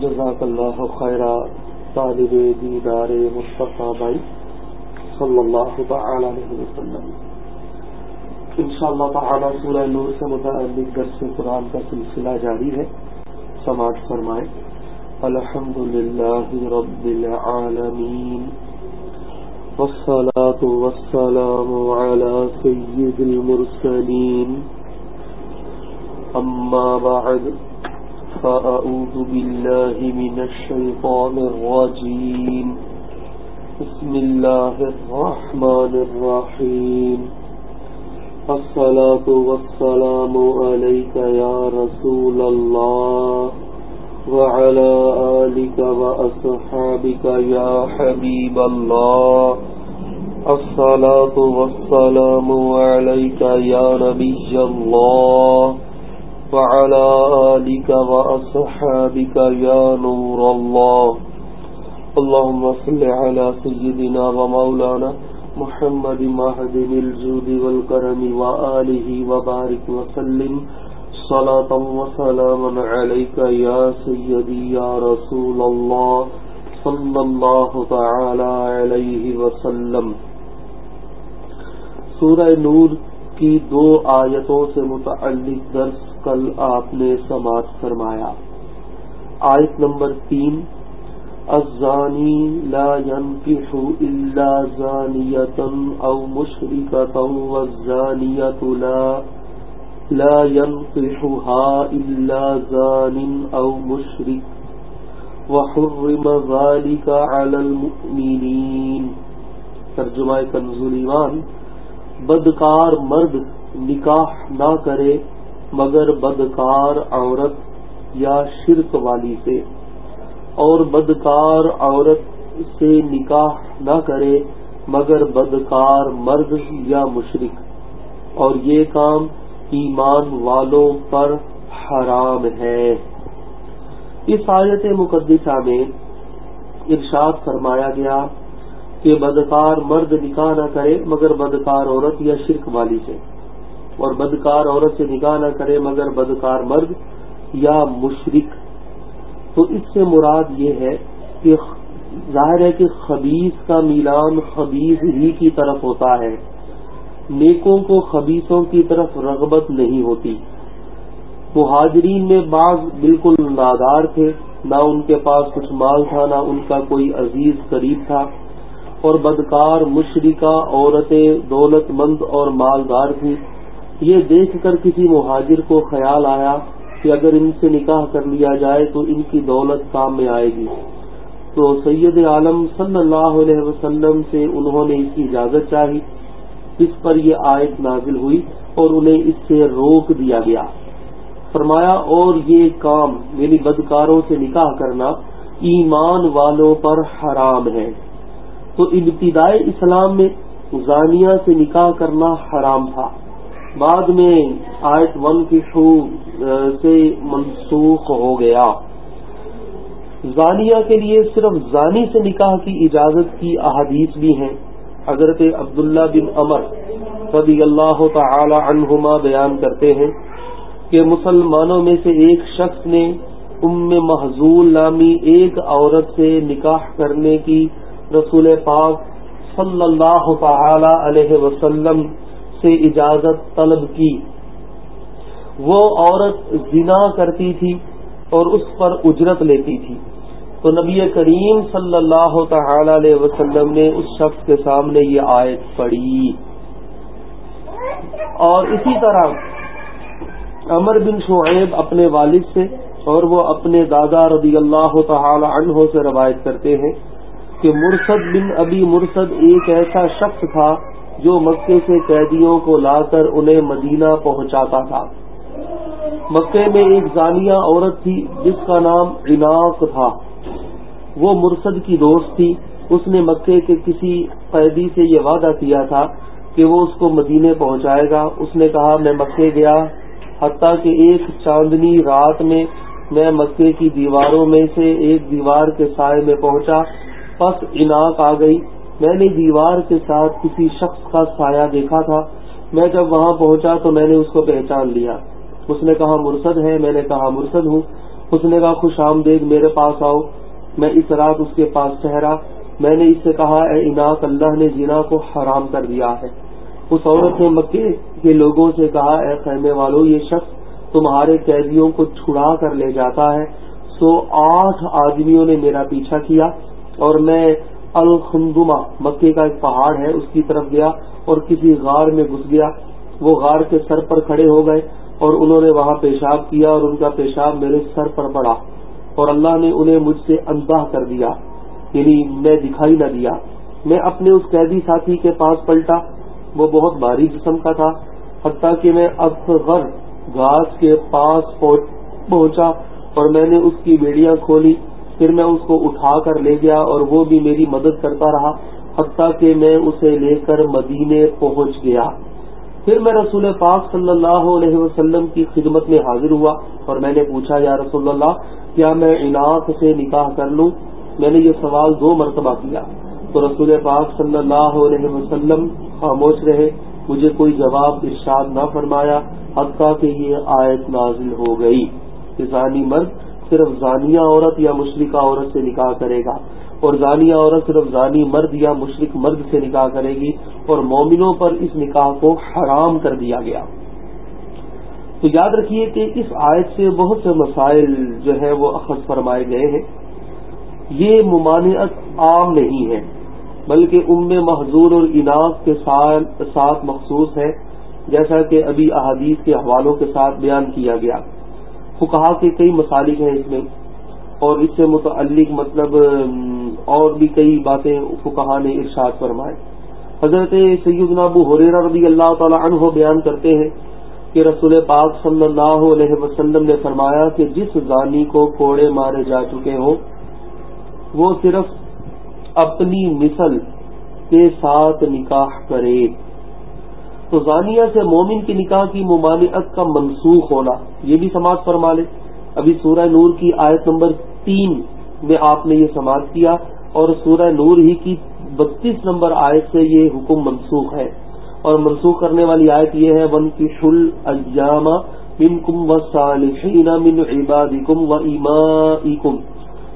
جزاک اللہ خیرہ طالب دیدار مصطفیٰ بھائی صلی اللہ تعالی علیہ وسلم۔ ان شاء اللہ تعالیٰ سورہ نور سے متعلق درس قرآن کا سلسلہ جاری ہے۔ سماعت فرمائے الحمد للہ رب العالمین۔ والصلاة والسلام على سيد المرسلين أما بعد۔ فأعوذ بالله من الشيطان الرجيم. بسم الله الرحمن الرحيم. الصلاة والسلام عليك يا رسول الله وعلى آلك وأصحابك يا حبيب الله. الصلاة والسلام عليك يا نبي الله. وعلى آلك وأصحابك يا نور الله. اللهم صل على سيدنا ومولانا محمد مهد الجود والكرم وآله وبارك وسلم. صلاة وسلام عليك يا سيدي يا رسول الله. صلى الله تعالى عليه وسلم. سورہ نور کی دو آیتوں سے متعلق درس کل آپ نے سماعت فرمایا۔ آیت نمبر تین، الزانی لا ينكح الا زانية او مشركة والزانية لا لا ينكحها الا زان او مشرك وحرم ذلك على المؤمنين ترجمہ کنز ایمان بدکار مرد نکاح نہ کرے، مگر بدکار عورت یا شرک والی سے۔ اور بدکار عورت سے نکاح نہ کرے، مگر بدکار مرد یا مشرق اور یہ کام ایمان والوں پر حرام ہے۔ اس آیت مقدسہ میں ارشاد فرمایا گیا کہ بدکار مرد نکاح نہ کرے مگر بدکار عورت یا شرک والی سے۔ اور بدکار عورت سے نکاح نہ کرے مگر بدکار مرد یا مشرق تو اس سے مراد یہ ہے کہ ظاہر ہے کہ خبیص کا میلان خبیص ہی کی طرف ہوتا ہے۔ نیکوں کو خبیصوں کی طرف رغبت نہیں ہوتی۔ مہاجرین میں بعض بالکل نادار تھے، نہ ان کے پاس کچھ مال تھا، نہ ان کا کوئی عزیز قریب تھا۔ اور بدکار مشرقہ عورتیں دولت مند اور مالدار تھیں۔ یہ دیکھ کر کسی مہاجر کو خیال آیا کہ اگر ان سے نکاح کر لیا جائے تو ان کی دولت کام میں آئے گی۔ تو سید عالم صلی اللہ علیہ وسلم سے انہوں نے اس کی اجازت چاہی۔ اس پر یہ آیت نازل ہوئی اور انہیں اس سے روک دیا گیا۔ فرمایا، اور یہ کام یعنی بدکاروں سے نکاح کرنا، ایمان والوں پر حرام ہے۔ تو ابتدائے اسلام میں زانیہ سے نکاح کرنا حرام تھا۔ بعد میں آیت ون کی شو سے منسوخ ہو گیا۔ زانیہ کے لیے صرف زانی سے نکاح کی اجازت کی احادیث بھی ہیں۔ حضرت عبداللہ بن امر رضی اللہ تعالی عنہما بیان کرتے ہیں کہ مسلمانوں میں سے ایک شخص نے ام محضول نامی ایک عورت سے نکاح کرنے کی رسول پاک صلی اللہ تعالی علیہ وسلم سے اجازت طلب کی۔ وہ عورت زنا کرتی تھی اور اس پر اجرت لیتی تھی۔ تو نبی کریم صلی اللہ تعالی علیہ وسلم نے اس شخص کے سامنے یہ آیت پڑھی۔ اور اسی طرح امر بن شعیب اپنے والد سے اور وہ اپنے دادا رضی اللہ تعالی عنہ سے روایت کرتے ہیں۔ کہ مرسد بن ابی مرسد ایک ایسا شخص تھا جو مکے سے قیدیوں کو لا کر انہیں مدینہ پہنچاتا تھا۔ مکے میں ایک زانیہ عورت تھی جس کا نام عناق تھا۔ وہ مرسد کی دوست تھی۔ اس نے مکے کے کسی قیدی سے یہ وعدہ کیا تھا کہ وہ اس کو مدینے پہنچائے گا۔ اس نے کہا، میں مکے گیا، حتیٰ کہ ایک چاندنی رات میں میں مکے کی دیواروں میں سے ایک دیوار کے سائے میں پہنچا۔ پس عناق آ گئی۔ میں نے دیوار کے ساتھ کسی شخص کا سایہ دیکھا تھا۔ میں جب وہاں پہنچا تو میں نے اس کو پہچان لیا۔ اس نے کہا، مرسد ہے؟ میں نے کہا، مرسد ہوں۔ اس نے کہا، خوش آمدید، میرے پاس آؤ۔ میں اس رات اس کے پاس ٹھہرا۔ میں نے اس سے کہا، اے اناق اللہ نے جنا کو حرام کر دیا ہے۔ اس عورت نے مکے کے لوگوں سے کہا، اے خیمے والو، یہ شخص تمہارے قیدیوں کو چھڑا کر لے جاتا ہے۔ سو آٹھ آدمیوں نے میرا پیچھا کیا۔ اور میں الخندما مکے کا ایک پہاڑ ہے، اس کی طرف گیا اور کسی غار میں گھس گیا۔ وہ غار کے سر پر کھڑے ہو گئے اور انہوں نے وہاں پیشاب کیا اور ان کا پیشاب میرے سر پر پڑا اور اللہ نے انہیں مجھ سے انداہ کر دیا یعنی میں دکھائی نہ دیا۔ میں اپنے اس قیدی ساتھی کے پاس پلٹا۔ وہ بہت بھاری جسم کا تھا، حتیٰ کہ میں اصغر گھاس کے پاس پہنچا اور میں نے اس کی بیڑیاں کھولی۔ پھر میں اس کو اٹھا کر لے گیا اور وہ بھی میری مدد کرتا رہا، حتیٰ کہ میں اسے لے کر مدینے پہنچ گیا۔ پھر میں رسول پاک صلی اللہ علیہ وسلم کی خدمت میں حاضر ہوا اور میں نے پوچھا، یا رسول اللہ، کیا میں عناق سے نکاح کر لوں؟ میں نے یہ سوال دو مرتبہ کیا۔ تو رسول پاک صلی اللہ علیہ وسلم خاموش رہے، مجھے کوئی جواب ارشاد نہ فرمایا، حتیٰ کہ یہ آیت نازل ہو گئی۔ کہ ذانی مرد صرف زانیہ عورت یا مشرقہ عورت سے نکاح کرے گا اور زانیہ عورت صرف زانی مرد یا مشرق مرد سے نکاح کرے گی اور مومنوں پر اس نکاح کو حرام کر دیا گیا۔ تو یاد رکھیے کہ اس آیت سے بہت سے مسائل جو ہے وہ اخذ فرمائے گئے ہیں۔ یہ ممانعت عام نہیں ہے، بلکہ ام محضور اور اناق کے ساتھ مخصوص ہے، جیسا کہ ابھی احادیث کے حوالوں کے ساتھ بیان کیا گیا۔ فکہ کے کئی مسالک ہیں اس میں، اور اس سے متعلق مطلب اور بھی کئی باتیں فکہ نے ارشاد فرمائے حضرت سید ابو حریر رضی اللہ تعالی عنہ بیان کرتے ہیں کہ رسول پاک صلی اللہ علیہ وسلم نے فرمایا کہ جس زانی کو کوڑے مارے جا چکے ہوں، وہ صرف اپنی مثل کے ساتھ نکاح کرے۔ تو زانیہ سے مومن کی نکاح کی ممانعت کا منسوخ ہونا، یہ بھی سماعت فرما لے۔ ابھی سورہ نور کی آیت نمبر تین میں آپ نے یہ سماعت کیا اور سورہ نور ہی کی بتیس نمبر آیت سے یہ حکم منسوخ ہے۔ اور منسوخ کرنے والی آیت یہ ہے ون کی شل اجامہ من کم و صالحین من عباد کم و ایما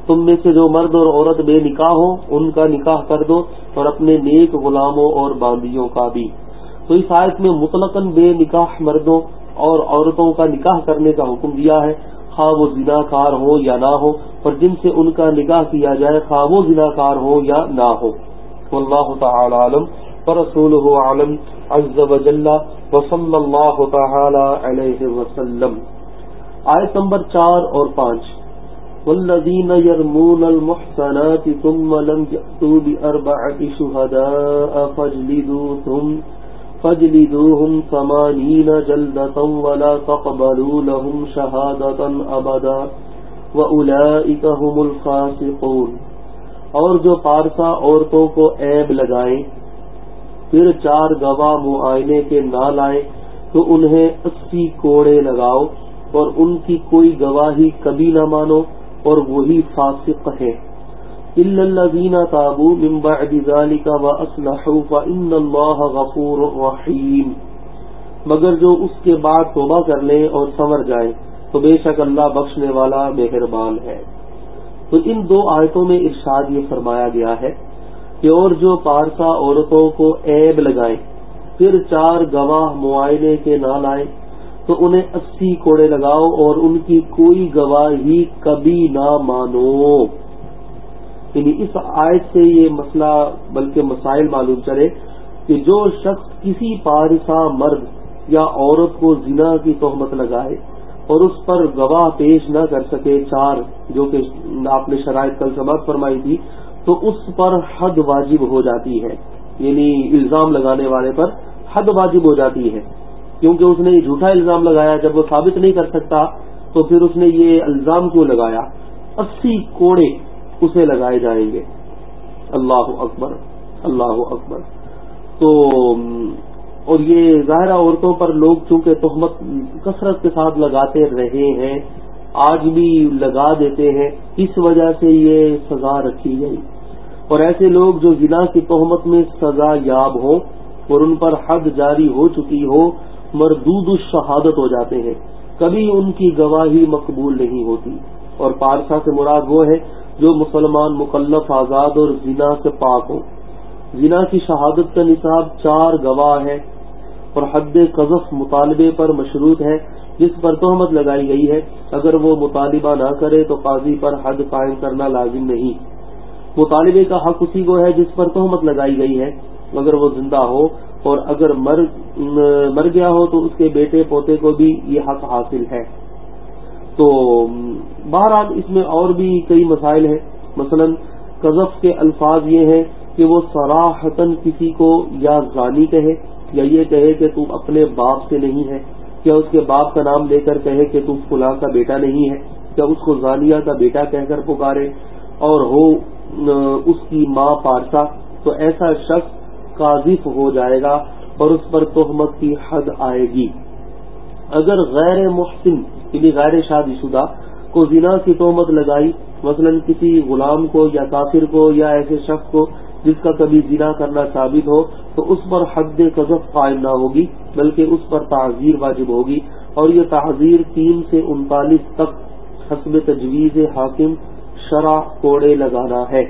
تم میں سے جو مرد اور عورت بے نکاح ہو ان کا نکاح کر دو اور اپنے نیک غلاموں اور باندیوں کا بھی۔ تو اس آیت میں مطلقاً بے نکاح مردوں اور عورتوں کا نکاح کرنے کا حکم دیا ہے۔ خواہ وہ زنا کار ہو یا نہ ہو اور جن سے ان کا نگاہ کیا جائے، خواہ وہ زنا کار ہو یا نہ ہو واللہ تعالی عالم، ورسولہ عالم، عز و جل وصل اللہ تعالی علیہ وسلم۔ آیت نمبر چار اور پانچ۔ والذین يرمون المحسنات ثم لم يأتوا بأربعة شهداء فاجلدوهم فاجلدوهم ثمانين جلدة ولا تقبلوا لهم شهادة أبدا وأولئك هم الخاسقون اور جو پارسا عورتوں کو عیب لگائیں، پھر چار گواہ معائنے کے نہ لائیں، تو انہیں اسی کوڑے لگاؤ اور ان کی کوئی گواہی کبھی نہ مانو اور وہی فاسق ہے الذين تابوا من بعد ذلك واصلحوا فان الله غفور رحيم. مگر جو اس کے بعد توبہ کر لیں اور سنور جائیں، تو بے شک اللہ بخشنے والا مہربان ہے۔ تو ان دو آیتوں میں ارشاد یہ فرمایا گیا ہے کہ اور جو پارسا عورتوں کو عیب لگائیں، پھر چار گواہ معائنے کے نہ لائیں، تو انہیں اسی کوڑے لگاؤ اور ان کی کوئی گواہی کبھی نہ مانو۔ یعنی اس آیت سے یہ مسئلہ بلکہ مسائل معلوم چلے کہ جو شخص کسی پارسا مرد یا عورت کو زنا کی تہمت لگائے اور اس پر گواہ پیش نہ کر سکے چار جو کہ آپ نے شرائط کل سبق فرمائی تھی، تو اس پر حد واجب ہو جاتی ہے۔ یعنی الزام لگانے والے پر حد واجب ہو جاتی ہے۔ کیونکہ اس نے جھوٹا الزام لگایا، جب وہ ثابت نہیں کر سکتا تو پھر اس نے یہ الزام کیوں لگایا؟ اسی کوڑے اسے لگائے جائیں گے۔ اللہ اکبر اللہ اکبر۔ تو، اور یہ ظاہرہ عورتوں پر لوگ چونکہ تہمت، کثرت کے ساتھ لگاتے رہے ہیں، آج بھی لگا دیتے ہیں، اس وجہ سے یہ سزا رکھی گئی۔ اور ایسے لوگ جو ضلع کی تہمت میں سزا یاب ہوں اور ان پر حد جاری ہو چکی ہو، مردود الشہادت ہو جاتے ہیں۔ کبھی ان کی گواہی مقبول نہیں ہوتی۔ اور پارسا سے مراد وہ ہے جو مسلمان مکلف آزاد اور زنا سے پاک ہوں۔ زنا کی شہادت کا نصاب چار گواہ ہے اور حد قذف مطالبے پر مشروط ہے جس پر تہمت لگائی گئی ہے۔ اگر وہ مطالبہ نہ کرے تو قاضی پر حد قائم کرنا لازم نہیں۔ مطالبے کا حق اسی کو ہے جس پر تہمت لگائی گئی ہے۔ اگر وہ زندہ ہو اور اگر مر مر گیا ہو تو اس کے بیٹے پوتے کو بھی یہ حق حاصل ہے۔ تو بہرحال اس میں اور بھی کئی مسائل ہیں۔ مثلا قذف کے الفاظ یہ ہیں کہ وہ سراہتن کسی کو یا غانی کہے یا یہ کہے کہ تم اپنے باپ سے نہیں ہے کیا اس کے باپ کا نام لے کر کہے کہ تم فلاں کا بیٹا نہیں ہے کیا اس کو زانیہ کا بیٹا کہہ کر پکارے اور ہو اس کی ماں پارسا، تو ایسا شخص قاذف ہو جائے گا اور اس پر تہمت کی حد آئے گی۔ اگر غیر محسن یعنی غیر شادی شدہ، کو زنا کی تہمت لگائی، مثلا کسی غلام کو یا کافر کو یا ایسے شخص کو جس کا کبھی زنا کرنا ثابت ہو، تو اس پر حد قذف قائم نہ ہوگی، بلکہ اس پر تعزیر واجب ہوگی۔ اور یہ تعزیر تین سے انتالیس تک حسب تجویز حاکم شرح کوڑے لگانا ہے۔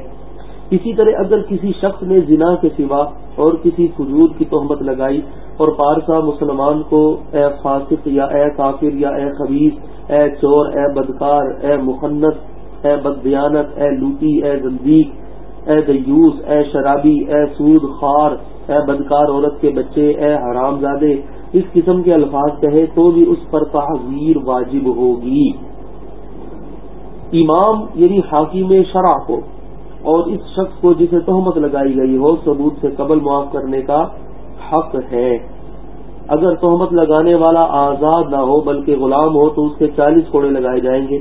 اسی طرح اگر کسی شخص نے زنا کے سوا اور کسی فجور کی تہمت لگائی اور پارسا مسلمان کو اے فاسق یا اے کافر یا اے خبیص اے چور، اے بدکار، اے مخنت اے بدیانت اے لوٹی، اے زندیق، اے دیوس، اے شرابی، اے سود خار اے بدکار عورت کے بچے، اے حرام زادے اس قسم کے الفاظ کہے تو بھی اس پر تحذیر واجب ہوگی۔ امام یعنی حاکم شرع کو اور اس شخص کو جسے تہمت لگائی گئی ہو، ثبوت سے قبل معاف کرنے کا حق ہے۔ اگر تہمت لگانے والا آزاد نہ ہو، بلکہ غلام ہو، تو اس کے چالیس کوڑے لگائے جائیں گے۔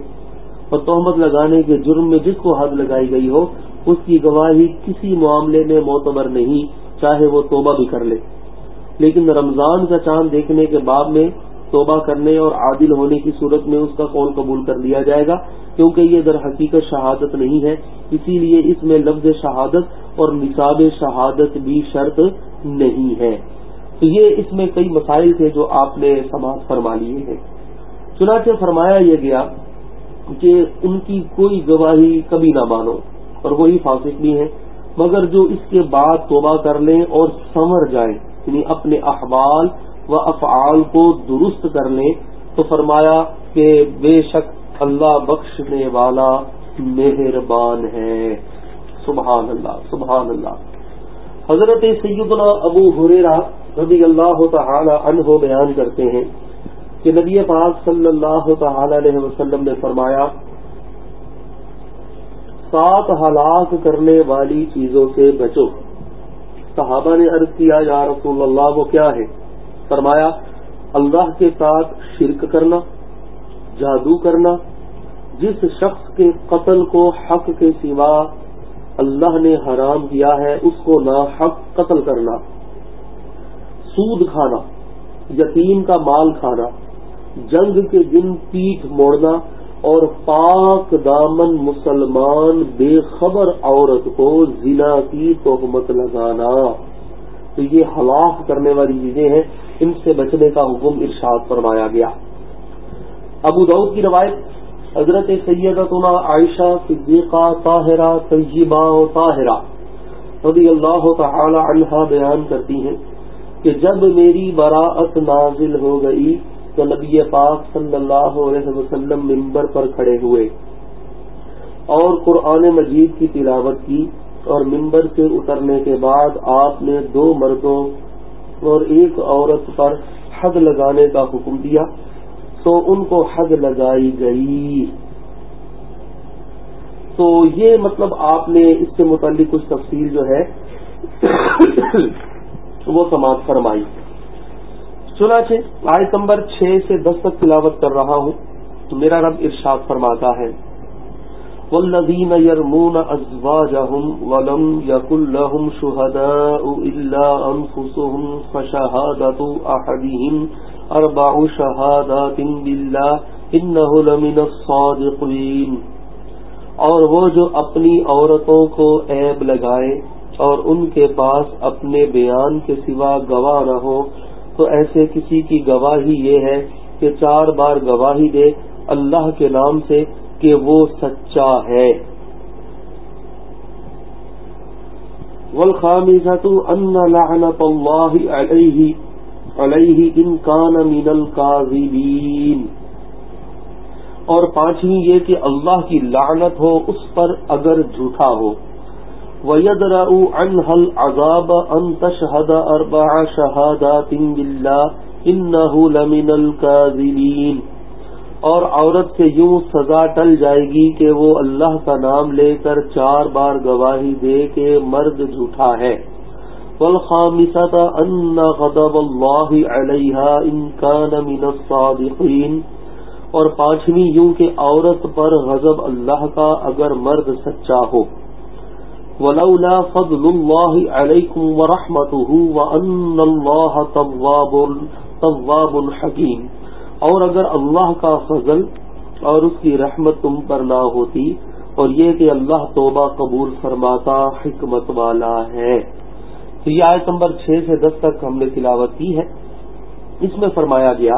اور تہمت لگانے کے جرم میں جس کو حد لگائی گئی ہو، اس کی گواہی کسی معاملے میں معتبر نہیں، چاہے وہ توبہ بھی کر لے۔ لیکن رمضان کا چاند دیکھنے کے بعد میں توبہ کرنے اور عادل ہونے کی صورت میں اس کا قول قبول کر لیا جائے گا، کیونکہ یہ در حقیقت شہادت نہیں ہے۔ اسی لیے اس میں لفظ شہادت اور نصاب شہادت بھی شرط نہیں ہے۔ تو یہ اس میں کئی مسائل تھے جو آپ نے سماعت فرما لیے ہیں۔ چنانچہ فرمایا یہ گیا کہ ان کی کوئی گواہی کبھی نہ مانو، اور وہی فاسق بھی ہیں۔ مگر جو اس کے بعد توبہ کر لیں اور سنور جائیں یعنی اپنے احوال و افعال کو درست کر لیں تو فرمایا کہ بے شک اللہ بخشنے والا مہربان ہے۔ سبحان اللہ سبحان اللہ۔ حضرت سیدنا ابو حریرا رضی اللہ تعالی عنہ بیان کرتے ہیں کہ نبی پاک صلی اللہ تعالی علیہ وسلم نے فرمایا، سات ہلاک کرنے والی چیزوں سے بچو۔ صحابہ نے عرض کیا، یا رسول اللہ، وہ کیا ہے؟ فرمایا، اللہ کے ساتھ شرک کرنا، جادو کرنا، جس شخص کے قتل کو حق کے سوا اللہ نے حرام کیا ہے، اس کو نا حق قتل کرنا، سود کھانا، یتیم کا مال کھانا، جنگ کے دن پیٹ موڑنا اور پاک دامن مسلمان بے خبر عورت کو ضلع کی تہمت لگانا۔ تو یہ ہلاک کرنے والی چیزیں ہیں، ان سے بچنے کا حکم ارشاد فرمایا گیا۔ ابو دعود کی روایت، حضرت سیدتنا عائشہ صدیقہ طاہرہ طیبہ و طاہرہ رضی اللہ تعالی عنہا بیان کرتی ہیں کہ جب میری براعت نازل ہو گئی تو نبی پاک صلی اللہ علیہ وسلم ممبر پر کھڑے ہوئے اور قرآن مجید کی تلاوت کی۔ اور ممبر سے اترنے کے بعد آپ نے دو مردوں اور ایک عورت پر حد لگانے کا حکم دیا، تو ان کو حد لگائی گئی۔ تو یہ مطلب آپ نے اس سے متعلق کچھ تفصیل جو ہے، وہ سماعت فرمائی۔ چنانچہ آیت نمبر چھ سے دس تک تلاوت کر رہا ہوں۔ تو میرا رب ارشاد فرماتا ہے۔ والذین یرمون ازواجہم ولم یکن لهم شہداء الا انفسهم فشہادت احدہم اربع شہادات باللہ انہو لمن الصادقین۔ اور وہ جو اپنی عورتوں کو عیب لگائے اور ان کے پاس اپنے بیان کے سوا گواہ نہ ہو، تو ایسے کسی کی گواہی یہ ہے کہ چار بار گواہی دے اللہ کے نام سے کہ وہ سچا ہے۔ والخامسة أن لعنة الله عليه عليه إن كان من الكاذبين۔ اور پانچویں یہ کہ اللہ کی لعنت ہو، اس پر اگر جھوٹا ہو۔ وَيَدْرَعُ عَنْهَا الْعَذَابَ أَن تَشْهَدَ أَرْبَعَ شَهَادَاتٍ بِاللَّهِ إِنَّهُ لَمِنَ الْكَاذِبِينَ۔ اور عورت سے یوں سزا ٹل جائے گی کہ وہ اللہ کا نام لے کر چار بار گواہی دے کہ مرد جھوٹا ہے۔ ان غضب اللہ علیہ ان كان من الصادقین اور پانچویں، یوں کہ عورت پر غضب اللہ کا اگر مرد سچا ہو۔ ولولا فضل اللہ علیکم ورحمته وان اللہ تواب تواب حکیم اور اگر اللہ کا فضل اور اس کی رحمت تم پر نہ ہوتی اور یہ کہ اللہ توبہ قبول فرماتا حکمت والا ہے۔ تو یہ آیت نمبر چھ سے دس تک ہم نے تلاوت کی ہے۔ اس میں فرمایا گیا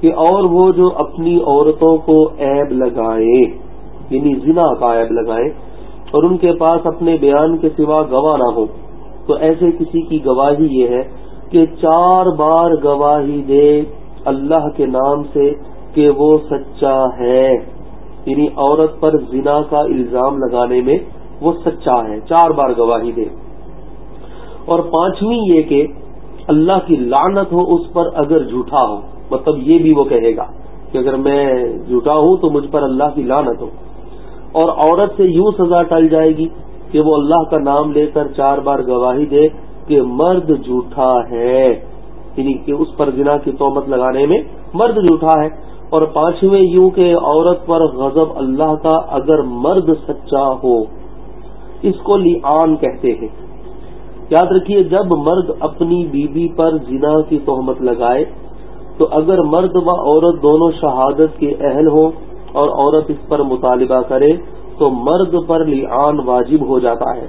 کہ اور وہ جو اپنی عورتوں کو عیب لگائیں یعنی زنا کا عیب لگائیں اور ان کے پاس اپنے بیان کے سوا گواہ نہ ہو تو ایسے کسی کی گواہی یہ ہے کہ چار بار گواہی دے اللہ کے نام سے کہ وہ سچا ہے۔ یعنی عورت پر زنا کا الزام لگانے میں وہ سچا ہے۔ چار بار گواہی دے۔ اور پانچویں یہ کہ اللہ کی لعنت ہو اس پر اگر جھوٹا ہو مطلب یہ بھی وہ کہے گا کہ اگر میں جھوٹا ہوں تو مجھ پر اللہ کی لعنت ہو۔ اور عورت سے یوں سزا ٹل جائے گی کہ وہ اللہ کا نام لے کر چار بار گواہی دے کہ مرد جھوٹا ہے۔ یعنی کہ اس پر زنا کی تومت لگانے میں مرد جھوٹا ہے۔ اور پانچویں یوں کہ عورت پر غضب اللہ کا اگر مرد سچا ہو، اس کو لیان کہتے ہیں۔ یاد رکھیے، جب مرد اپنی بیوی پر زنا کی تہمت لگائے، تو اگر مرد و عورت دونوں شہادت کے اہل ہوں اور عورت اس پر مطالبہ کرے، تو مرد پر لیان واجب ہو جاتا ہے۔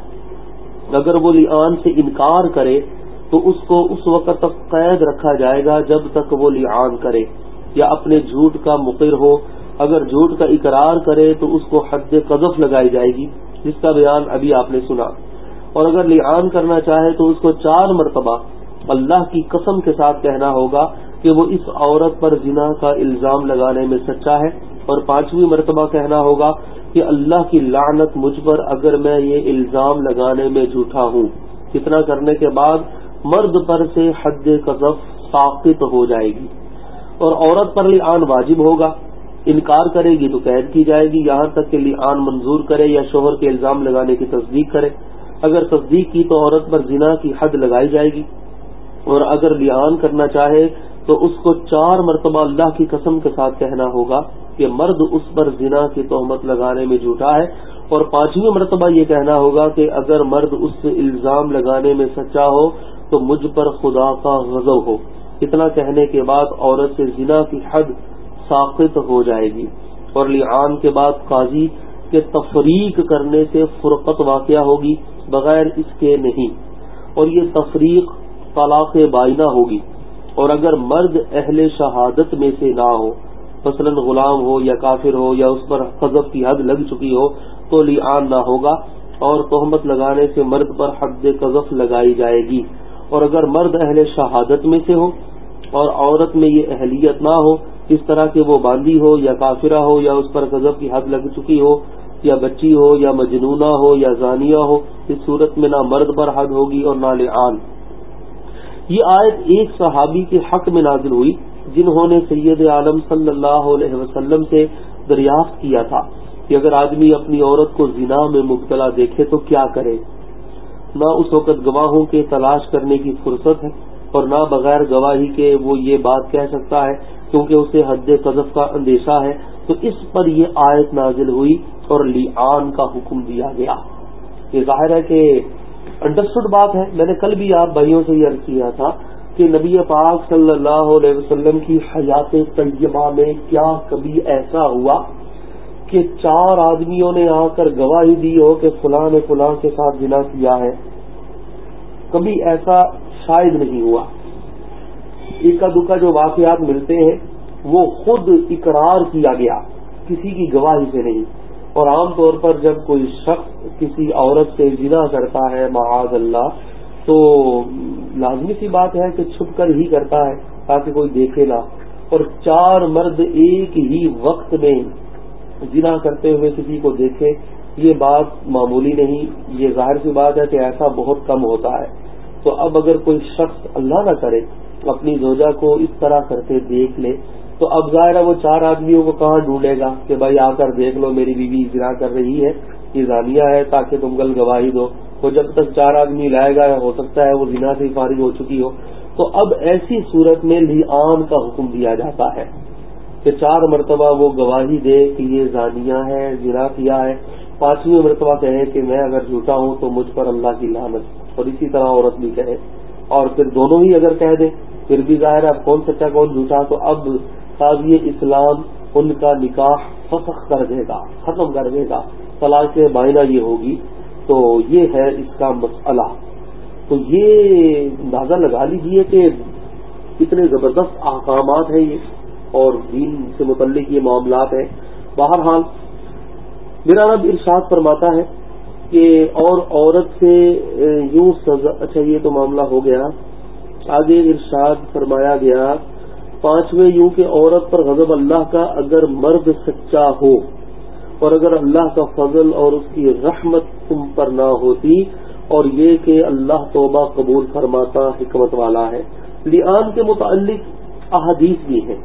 اگر وہ لیان سے انکار کرے تو اس کو اس وقت تک قید رکھا جائے گا جب تک وہ لعان کرے یا اپنے جھوٹ کا مقر ہو۔ اگر جھوٹ کا اقرار کرے تو اس کو حد قذف لگائی جائے گی، جس کا بیان ابھی آپ نے سنا۔ اور اگر لعان کرنا چاہے تو اس کو چار مرتبہ اللہ کی قسم کے ساتھ کہنا ہوگا کہ وہ اس عورت پر زنا کا الزام لگانے میں سچا ہے۔ اور پانچویں مرتبہ کہنا ہوگا کہ اللہ کی لعنت مجھ پر اگر میں یہ الزام لگانے میں جھوٹا ہوں۔ کتنا کرنے کے بعد مرد پر سے حد قذف ساقط ہو جائے گی اور عورت پر لعان واجب ہوگا، انکار کرے گی تو قید کی جائے گی، یہاں تک کہ لعان منظور کرے یا شوہر کے الزام لگانے کی تصدیق کرے۔ اگر تصدیق کی تو عورت پر زنا کی حد لگائی جائے گی۔ اور اگر لعان کرنا چاہے تو اس کو چار مرتبہ اللہ کی قسم کے ساتھ کہنا ہوگا کہ مرد اس پر زنا کی تہمت لگانے میں جھوٹا ہے۔ اور پانچویں مرتبہ یہ کہنا ہوگا کہ اگر مرد اس سے الزام لگانے میں سچا ہو تو مجھ پر خدا کا غضب ہو۔ اتنا کہنے کے بعد عورت سے زنا کی حد ساقط ہو جائے گی۔ اور لعان کے بعد قاضی کے تفریق کرنے سے فرقت واقع ہوگی، بغیر اس کے نہیں۔ اور یہ تفریق طلاق بائنا ہوگی۔ اور اگر مرد اہل شہادت میں سے نہ ہو، مثلا غلام ہو یا کافر ہو یا اس پر قذب کی حد لگ چکی ہو، تو لعان نہ ہوگا۔ اور تہمت لگانے سے مرد پر حد قذف لگائی جائے گی۔ اور اگر مرد اہل شہادت میں سے ہو اور عورت میں یہ اہلیت نہ ہو اس طرح کہ وہ باندھی ہو یا کافرہ ہو یا اس پر غضب کی حد لگ چکی ہو یا بچی ہو یا مجنونہ ہو یا زانیہ ہو، اس صورت میں نہ مرد پر حد ہوگی اور نہ لعان۔ یہ آیت ایک صحابی کے حق میں نازل ہوئی، جنہوں نے سید عالم صلی اللہ علیہ وسلم سے دریافت کیا تھا کہ اگر آدمی اپنی عورت کو زنا میں مبتلا دیکھے تو کیا کرے۔ نہ اس وقت گواہوں کے تلاش کرنے کی فرصت ہے اور نہ بغیر گواہی کے وہ یہ بات کہہ سکتا ہے، کیونکہ اسے حد قذف کا اندیشہ ہے۔ تو اس پر یہ آیت نازل ہوئی اور لیان کا حکم دیا گیا۔ یہ ظاہر ہے کہ انڈرسٹوڈ بات ہے۔ میں نے کل بھی آپ بھائیوں سے یہ عرض کیا تھا کہ نبی پاک صلی اللہ علیہ وسلم کی حیات طیبہ میں کیا کبھی ایسا ہوا؟ کہ چار آدمیوں نے آ کر گواہی دی ہو کہ فلاں نے فلاں کے ساتھ جنا کیا ہے۔ کبھی ایسا شاید نہیں ہوا۔ اکا دکا جو واقعات ملتے ہیں، وہ خود اقرار کیا گیا، کسی کی گواہی سے نہیں۔ اور عام طور پر جب کوئی شخص کسی عورت سے جنا کرتا ہے، معاذ اللہ، تو لازمی سی بات ہے کہ چھپ کر ہی کرتا ہے تاکہ کوئی دیکھے نہ۔ اور چار مرد ایک ہی وقت میں جنا کرتے ہوئے کسی کو دیکھے، یہ بات معمولی نہیں، یہ ظاہر سی بات ہے کہ ایسا بہت کم ہوتا ہے۔ تو اب اگر کوئی شخص اللہ نہ کرے، اپنی زوجہ کو اس طرح کرتے دیکھ لے، تو اب ظاہر ہے وہ چار آدمیوں کو کہاں ڈھونڈے گا کہ بھائی آ کر دیکھ لو، میری بیوی اجرا کر رہی ہے، یہ زانیہ ہے، تاکہ تم کل گواہی دو۔ وہ جب تک چار آدمی لائے گا، ہو سکتا ہے وہ زنا سے فارغ ہو چکی ہو۔ تو اب ایسی صورت میں لیان کا حکم دیا جاتا ہے۔ کہ چار مرتبہ وہ گواہی دے کہ یہ زانیہ ہے زنا کیا ہے۔ پانچویں مرتبہ کہے کہ میں اگر جھوٹا ہوں تو مجھ پر اللہ کی لانت اور اسی طرح عورت بھی کہے۔ اور پھر دونوں ہی اگر کہہ دیں پھر بھی ظاہر ہے اب کون سچا، کون جھوٹا، تو اب قاضی اسلام ان کا نکاح فسخ کر دے گا، ختم کر دے گا۔ طلاق بائنا یہ ہوگی۔ تو یہ ہے اس کا مسئلہ۔ تو یہ اندازہ لگا لیجیے کہ کتنے زبردست احکامات ہیں یہ۔ اور دین سے متعلق یہ معاملات ہیں۔ بہرحال، میرا رب ارشاد فرماتا ہے کہ اور عورت سے یوں سزا اچھا یہ تو معاملہ ہو گیا۔ آگے ارشاد فرمایا گیا، پانچویں یوں کہ عورت پر غضب اللہ کا اگر مرد سچا ہو اور اگر اللہ کا فضل اور اس کی رحمت تم پر نہ ہوتی اور یہ کہ اللہ توبہ قبول فرماتا حکمت والا ہے۔ لیان کے متعلق احادیث بھی ہیں۔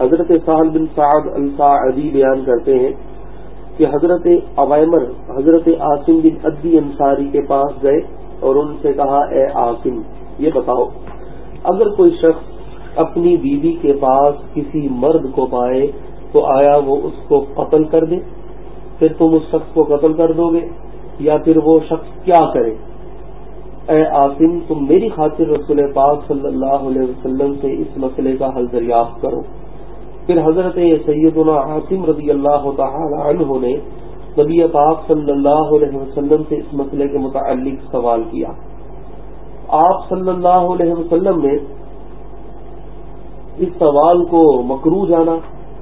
حضرت سہل بن سعد الساعدی بیان کرتے ہیں کہ حضرت اویمر، حضرت عاصم بن ادی انصاری کے پاس گئے اور ان سے کہا، اے عاصم، یہ بتاؤ، اگر کوئی شخص اپنی بیوی کے پاس کسی مرد کو پائے تو آیا وہ اس کو قتل کر دے؟ پھر تم اس شخص کو قتل کر دو گے یا پھر وہ شخص کیا کرے؟ اے آسم تم میری خاطر رسول پاک صلی اللہ علیہ وسلم سے اس مسئلے کا حل دریافت کرو۔ پھر حضرت سیدنا عاصم رضی اللہ تعالی عنہ نے نبی پاک صلی اللہ علیہ وسلم سے اس مسئلے کے متعلق سوال کیا۔ آپ صلی اللہ علیہ وسلم نے اس سوال کو مکرو جانا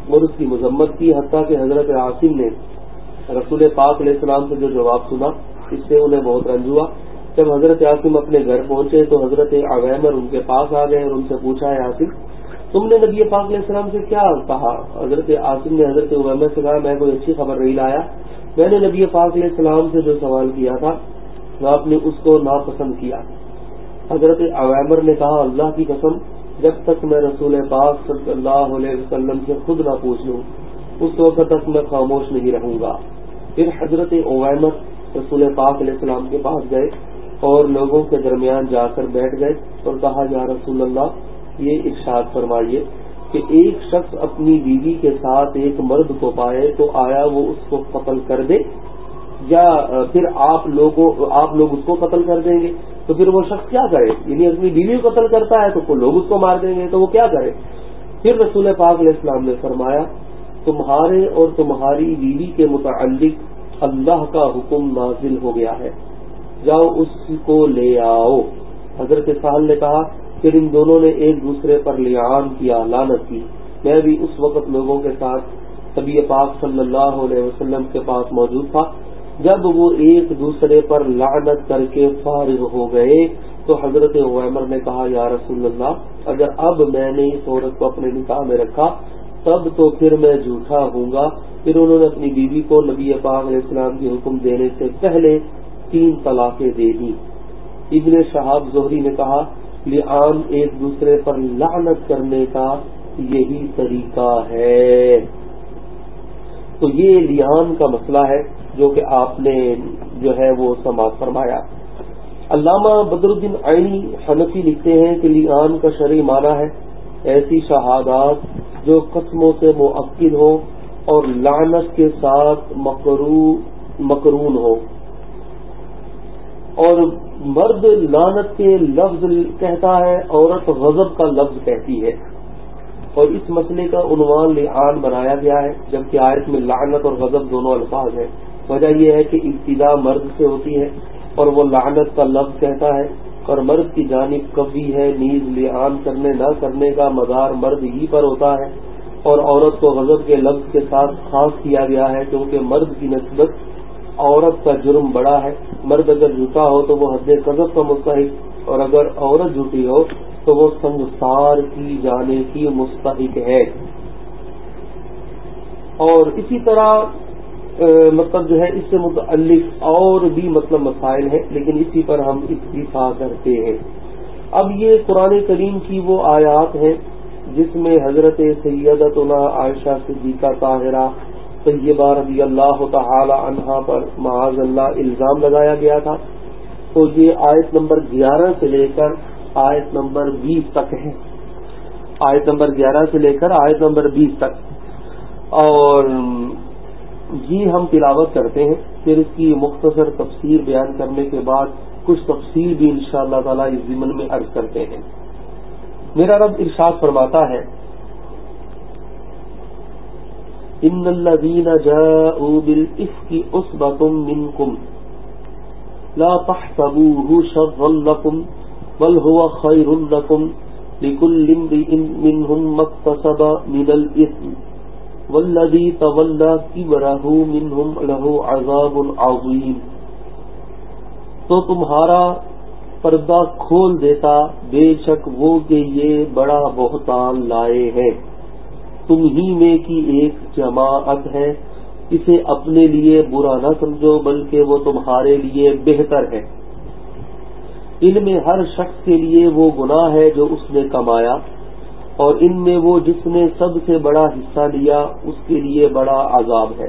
اور اس کی مذمت کی، حتیٰ کہ حضرت عاصم نے رسول پاک علیہ السلام سے جو جواب سنا، اس سے انہیں بہت رنج ہوا۔ جب حضرت عاصم اپنے گھر پہنچے تو حضرت اویمر ان کے پاس آ گئے اور ان سے پوچھا ہے عاصم تم نے نبی پاک علیہ السلام سے کیا کہا؟ حضرت عاصم نے حضرت اویمر سے کہا، میں کوئی اچھی خبر نہیں لایا۔ میں نے نبی پاک علیہ السلام سے جو سوال کیا تھا آپ نے اس کو ناپسند کیا۔ حضرت اویمر نے کہا، اللہ کی قسم، جب تک میں رسول پاک صلی اللہ علیہ وسلم سے خود نہ پوچھ لوں، اس وقت تک میں خاموش نہیں رہوں گا۔ پھر حضرت اویمر رسول پاک علیہ السلام کے پاس گئے اور لوگوں کے درمیان جا کر بیٹھ گئے اور کہا، یا رسول اللہ یہ ارشاد فرمائیے کہ ایک شخص اپنی بیوی کے ساتھ ایک مرد کو پائے تو آیا وہ اس کو قتل کر دے یا پھر آپ لوگوں آپ لوگ اس کو قتل کر دیں گے؟ تو پھر وہ شخص کیا کرے؟ یعنی اپنی بیوی کو قتل کرتا ہے تو لوگ اس کو مار دیں گے تو وہ کیا کرے؟ پھر رسول پاک علیہ السلام نے فرمایا، تمہارے اور تمہاری بیوی کے متعلق اللہ کا حکم نازل ہو گیا ہے۔ جاؤ اس کو لے آؤ۔ حضرت سال نے کہا پھر ان دونوں نے ایک دوسرے پر لیان کیا لانت کی۔ میں بھی اس وقت لوگوں کے ساتھ طبی پاک صلی اللہ علیہ وسلم کے پاس موجود تھا۔ جب وہ ایک دوسرے پر لعنت کر کے فارغ ہو گئے تو حضرت عمر نے کہا، یا رسول اللہ، اگر اب میں نے اس عورت کو اپنے نکاح میں رکھا، تب تو پھر میں جھوٹا ہوں گا۔ پھر انہوں نے اپنی بیوی کو نبی پاک علیہ السلام کی حکم دینے سے پہلے تین طلاقیں دے دی ابن شہاب زہری نے کہا لعان ایک دوسرے پر لعنت کرنے کا یہی طریقہ ہے۔ تو یہ لیان کا مسئلہ ہے جو کہ آپ نے جو ہے وہ سماعت فرمایا۔ علامہ بدر الدین عینی حنفی لکھتے ہیں کہ لیان کا شرعی معنی ہے ایسی شہادات جو قسموں سے معقد ہو اور لعنت کے ساتھ مکرون ہو اور مرد لانت کے لفظ کہتا ہے، عورت غضب کا لفظ کہتی ہے۔ اور اس مسئلے کا عنوان لعان بنایا گیا ہے، جبکہ آیت میں لعنت اور غضب دونوں الفاظ ہیں۔ وجہ یہ ہے کہ ابتدا مرد سے ہوتی ہے اور وہ لعنت کا لفظ کہتا ہے۔ اور مرد کی جانب کبھی ہے، نیز لعان کرنے نہ کرنے کا مدار مرد ہی پر ہوتا ہے۔ اور عورت کو غضب کے لفظ کے ساتھ خاص کیا گیا ہے، کیونکہ مرد کی نسبت عورت کا جرم بڑا ہے، مرد اگر جھوٹا ہو تو وہ حد قذب کا مستحق، اور اگر عورت جھوٹی ہو تو وہ سنسار کی جانے کی مستحق ہے۔ اور اسی طرح مطلب جو ہے، اس سے متعلق اور بھی مطلب مسائل ہیں، لیکن اسی پر ہم استفا کرتے ہیں۔ اب یہ قرآن کریم کی وہ آیات ہیں، جس میں حضرت سیدت عائشہ صدیقہ طاہرہ طیبہ رضی اللہ تعالی عنہا پر معاذ اللہ الزام لگایا گیا تھا۔ تو یہ آیت نمبر گیارہ سے لے کر آیت نمبر بیس تک ہے۔ آیت نمبر گیارہ سے لے کر آیت نمبر بیس تک۔ اور یہ ہم تلاوت کرتے ہیں۔ پھر اس کی مختصر تفسیر بیان کرنے کے بعد کچھ تفصیل بھی ان شاء اللہ تعالیٰ اس ضمن میں عرض کرتے ہیں۔ میرا رب ارشاد فرماتا ہے ان الذين جاءوا بالافك عصبه منكم لا تحسبوه شرا لكم، بل هو خير لكم لكل امرئ منهم ما اكتسب من الاثم والذي تولى كبره منهم له عذاب عظيم۔ تو تمہارا پردہ کھول دیتا، بے شک وہ کہ یہ بڑا بہتان لائے ہیں۔ تم ہی میں کی ایک جماعت ہے۔ اسے اپنے لیے برا نہ سمجھو، بلکہ وہ تمہارے لیے بہتر ہے۔ ان میں ہر شخص کے لیے وہ گناہ ہے جو اس نے کمایا، اور ان میں وہ جس نے سب سے بڑا حصہ لیا، اس کے لیے بڑا عذاب ہے۔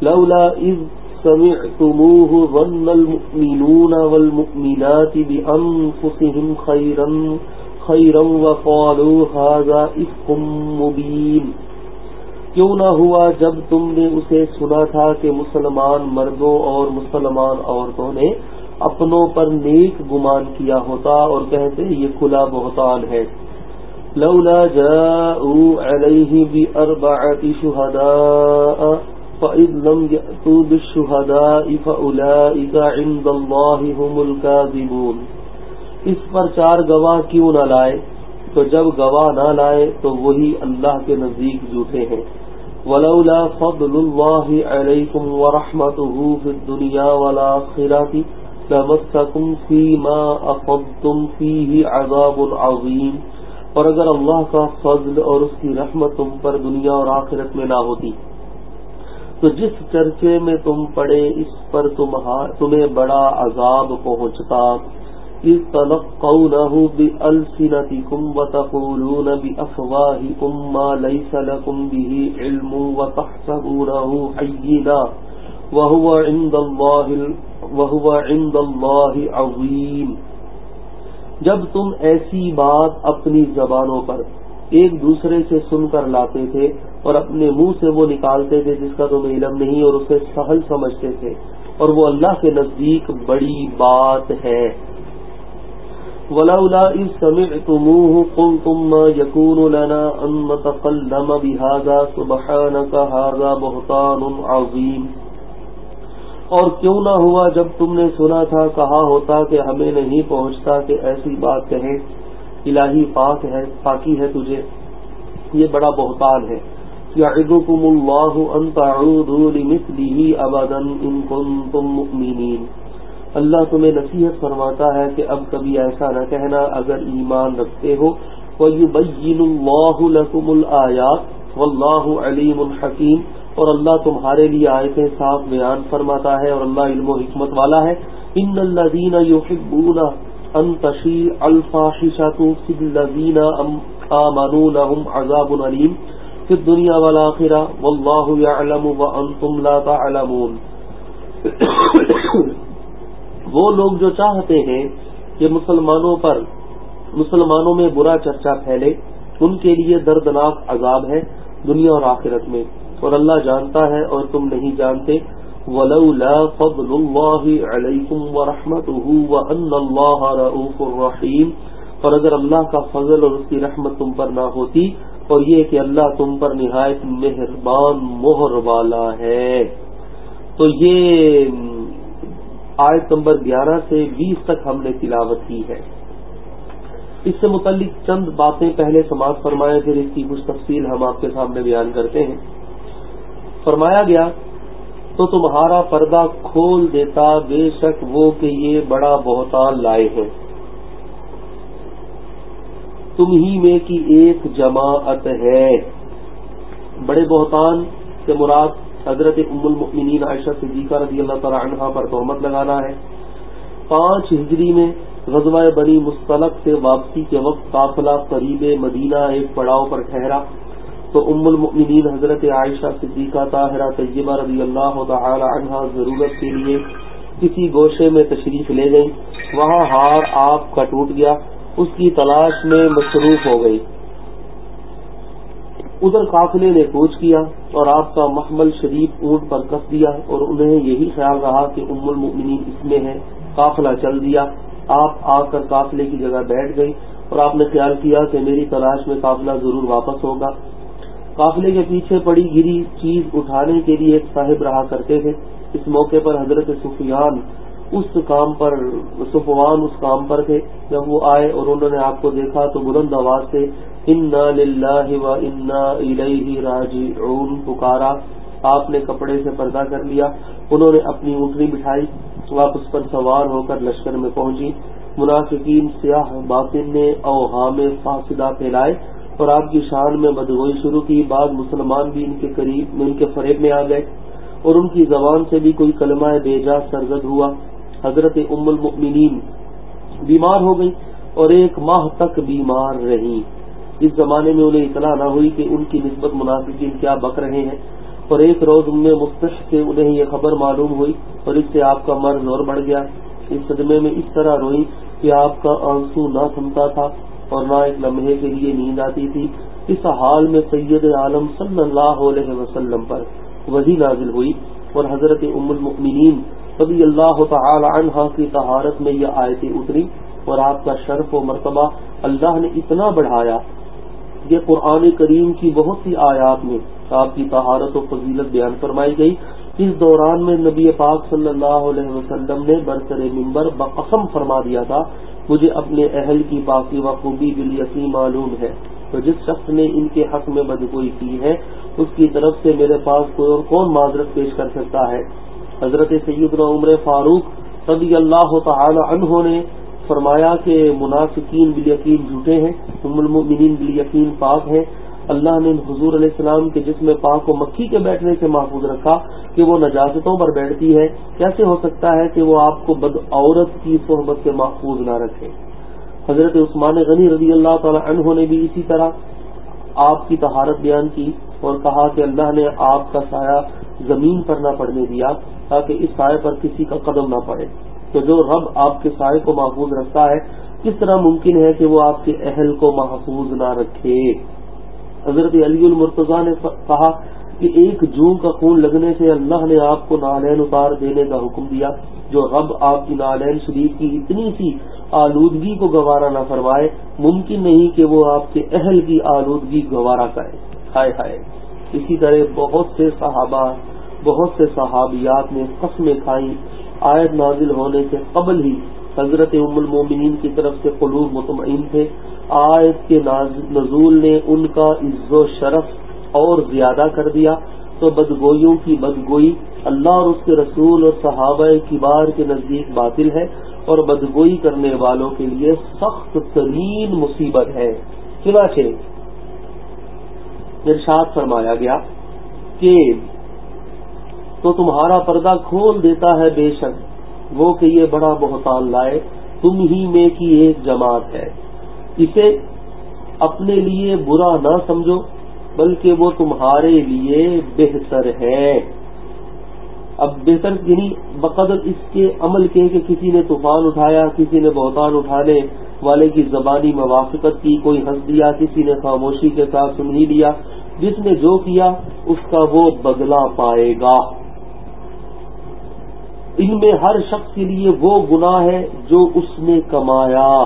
لولا اذ سمعتموه ظن المؤمنون والمؤمنات بأنفسهم خيرا خيرا وقالوا هذا افق مبين۔ کیوں نہ ہوا جب تم نے اسے سنا تھا کہ مسلمان مردوں اور مسلمان عورتوں نے اپنوں پر نیک گمان کیا ہوتا اور کہتے یہ کھلا بہتان ہے۔ لولا جاءوا عليه بأربعة شهداء فإذ لم يأتوا بالشهداء فأولئك عند الله هم الكاذبون۔ اس پر چار گواہ کیوں نہ لائے؟ تو جب گواہ نہ لائے تو وہی اللہ کے نزدیک جھوٹے ہیں۔ ولولا فضل الله عليكم ورحمته في الدنيا والآخرة لمسكم فيما أفضتم فيه عذاب عظيم۔ اور اگر اللہ کا فضل اور اس کی رحمت تم پر دنیا اور آخرت میں نہ ہوتی، تو جس چرچے میں تم پڑے اس پر تمہیں بڑا عذاب پہنچتا۔ اس طلق قونه بألسنتكم وتقولون بأفواهكم ما ليس لكم به علم وتحسبونه حينا وهو عند الله وهو عند الله عظيم۔ جب تم ایسی بات اپنی زبانوں پر ایک دوسرے سے سن کر لاتے تھے اور اپنے منہ سے وہ نکالتے تھے جس کا تمہیں علم نہیں اور اسے سہل سمجھتے تھے، اور وہ اللہ کے نزدیک بڑی بات ہے۔ ولا سمے تم کم تم یقون بحاظہ سبحان کا بہتان عظیم اور کیوں نہ ہوا جب تم نے سنا تھا، کہا ہوتا کہ ہمیں نہیں پہنچتا کہ ایسی بات کہیں۔ الہی پاک ہے، پاکی ہے تجھے۔ یہ بڑا بہتان ہے۔ یعظکم اللہ ان تعودوا لمثله ابدا ان کنتم مؤمنین۔ اللہ تمہیں نصیحت فرماتا ہے کہ اب کبھی ایسا نہ کہنا اگر ایمان رکھتے ہو۔ وَيُبَيِّنُ اللَّهُ لَكُمُ الْآيَاتِ وَاللَّهُ عَلِيمٌ حَكِيمٌ۔ اور اللہ تمہارے لیے آیتیں صاف بیان فرماتا ہے اور اللہ علم و حکمت والا ہے۔ ان الذين يحبون ان تشيع الفاحشه في الذين امنوا لهم عذاب اليم في الدنيا والاخره والله يعلم وانتم لا تعلمون۔ وہ لوگ جو چاہتے ہیں کہ مسلمانوں پر مسلمانوں میں برا چرچا پھیلے، ان کے لیے دردناک عذاب ہے دنیا اور آخرت میں۔ اور اللہ جانتا ہے اور تم نہیں جانتے۔ ولولا فضل اللہ علیکم ورحمته وان اللہ رؤوف الرحیم اور اگر اللہ کا فضل اور اس کی رحمت تم پر نہ ہوتی، اور یہ کہ اللہ تم پر نہایت مہربان، مہر والا ہے۔ تو یہ آیت نمبر گیارہ سے بیس تک ہم نے تلاوت کی ہے۔ اس سے متعلق چند باتیں پہلے سماعت فرمائے پھر اس کی کچھ تفصیل ہم آپ کے سامنے بیان کرتے ہیں۔ فرمایا گیا، تو تمہارا پردہ کھول دیتا، بے شک وہ کہ یہ بڑا بہتان لائے ہیں۔ تم ہی میں کی ایک جماعت ہے۔ بڑے بہتان سے مراد حضرت ام المؤمنین عائشہ صدیقہ رضی اللہ تعالی عنہ پر تہمت لگانا ہے۔ پانچ ہجری میں غزوہ بنی مستلق سے واپسی کے وقت قافلہ قریب مدینہ ایک پڑاؤ پر ٹھہرا۔ تو ام المؤمنین حضرت عائشہ صدیقہ طاہرہ طیبہ رضی اللہ تعالی عنہ ضرورت کے لیے کسی گوشے میں تشریف لے گئی وہاں ہار آپ کا ٹوٹ گیا۔ اس کی تلاش میں مصروف ہو گئی ادھر قافلے نے کوچ کیا اور آپ کا محمل شریف اونٹ پر کس دیا اور انہیں یہی خیال رہا کہ ام المؤمنین اس میں ہے قافلہ چل دیا۔ آپ آ کر قافلے کی جگہ بیٹھ گئی اور آپ نے خیال کیا کہ میری تلاش میں قافلہ ضرور واپس ہوگا۔ قافلے کے پیچھے پڑی گری چیز اٹھانے کے لیے ایک صاحب رہا کرتے تھے۔ اس موقع پر حضرت سفیان اس کام پر سفوان اس کام پر تھے۔ جب وہ آئے اور انہوں نے آپ کو دیکھا تو بلند آواز سے، انا للہ و انا الیہ راجعون پکارا۔ آپ نے کپڑے سے پردہ کر لیا۔ انہوں نے اپنی اونٹنی بٹھائی۔ واپس پر سوار ہو کر لشکر میں پہنچی۔ منافقین سیاہ باطن نے اوہام فاصدہ پھیلائے اور آپ کی شان میں بدگوئی شروع کی۔ بعض مسلمان بھی ان کے قریب، ان کے فریب میں آ گئے۔ اور ان کی زبان سے بھی کوئی کلمہ بیجا سرگد ہوا۔ حضرت ام المؤمنین بیمار ہو گئی اور ایک ماہ تک بیمار رہی۔ اس زمانے میں انہیں اطلاع نہ ہوئی کہ ان کی نسبت منافقین کیا بک رہے ہیں۔ اور ایک روز ان میں مستش سے انہیں یہ خبر معلوم ہوئی اور اس سے آپ کا مرض اور بڑھ گیا۔ اس صدمے میں اس طرح روئی کہ آپ کا آنسو نہ تھمتا تھا اور نہ ایک لمحے کے لیے نیند آتی تھی۔ اس حال میں سید عالم صلی اللہ علیہ وسلم پر وہی نازل ہوئی اور حضرت ام المؤمنین کبھی اللہ تعالی عنہ کی طہارت میں یہ آیتیں اتری اور آپ کا شرف و مرتبہ اللہ نے اتنا بڑھایا یہ قرآن کریم کی بہت سی آیات میں آپ کی طہارت و فضیلت بیان فرمائی گئی۔ اس دوران میں نبی پاک صلی اللہ علیہ وسلم نے برسر ممبر بقسم فرما دیا تھا۔ مجھے اپنے اہل کی باقی و خوبی بال معلوم ہے۔ تو جس شخص نے ان کے حق میں بدگوئی کی ہے، اس کی طرف سے میرے پاس کوئی اور کون معذرت پیش کر سکتا ہے؟ حضرت سیدنا عمر فاروق رضی اللہ تعالی عنہ نے فرمایا کہ منافقین بال یقین جھوٹے ہیں، ام المؤمنین بال یقین پاک ہیں۔ اللہ نے حضور علیہ السلام کے جسم پاک کو مکھی کے بیٹھنے سے محفوظ رکھا کہ وہ نجاستوں پر بیٹھتی ہے۔ کیسے ہو سکتا ہے کہ وہ آپ کو بد عورت کی صحبت سے محفوظ نہ رکھے؟ حضرت عثمان غنی رضی اللہ تعالی عنہ نے بھی اسی طرح آپ کی طہارت بیان کی اور کہا کہ اللہ نے آپ کا سایہ زمین پر نہ پڑنے دیا تاکہ اس سائے پر کسی کا قدم نہ پڑے تو جو رب آپ کے سائے کو محفوظ رکھتا ہے، کس طرح ممکن ہے کہ وہ آپ کے اہل کو محفوظ نہ رکھے؟ حضرت علی المرتضی نے کہا کہ ایک جون کا خون لگنے سے اللہ نے آپ کو نالین اتار دینے کا حکم دیا، جو رب آپ کی نالین شریف کی اتنی سی آلودگی کو گوارا نہ فرمائے، ممکن نہیں کہ وہ آپ کے اہل کی آلودگی گوارا کرے۔ ہائے ہائے۔ اسی طرح بہت سے صحابہ، بہت سے صحابیات نے قسمیں کھائیں۔ آیت نازل ہونے سے قبل ہی حضرت ام المومنین کی طرف سے قلوب مطمئن تھے۔ آیت کے نزول نے ان کا عز و شرف اور زیادہ کر دیا۔ تو بدگوئیوں کی بدگوئی اللہ اور اس کے رسول اور صحابہ کبار کے نزدیک باطل ہے اور بدگوئی کرنے والوں کے لیے سخت ترین مصیبت ہے۔ چنانچہ ارشاد فرمایا گیا کہ تو تمہارا پردہ کھول دیتا ہے بے شک، وہ کہ یہ بڑا بہتان لائے، تم ہی میں کی ایک جماعت ہے۔ اسے اپنے لیے برا نہ سمجھو، بلکہ وہ تمہارے لیے بہتر ہے۔ اب بہتر یعنی بقدر اس کے عمل کے کہ کسی نے طوفان اٹھایا، کسی نے بہتان اٹھانے والے کی زبانی موافقت کی کوئی ہنس دیا، کسی نے خاموشی کے ساتھ سن ہی لیا، جس نے جو کیا، اس کا وہ بدلہ پائے گا۔ ان میں ہر شخص کے لیے وہ گناہ ہے جو اس نے کمایا۔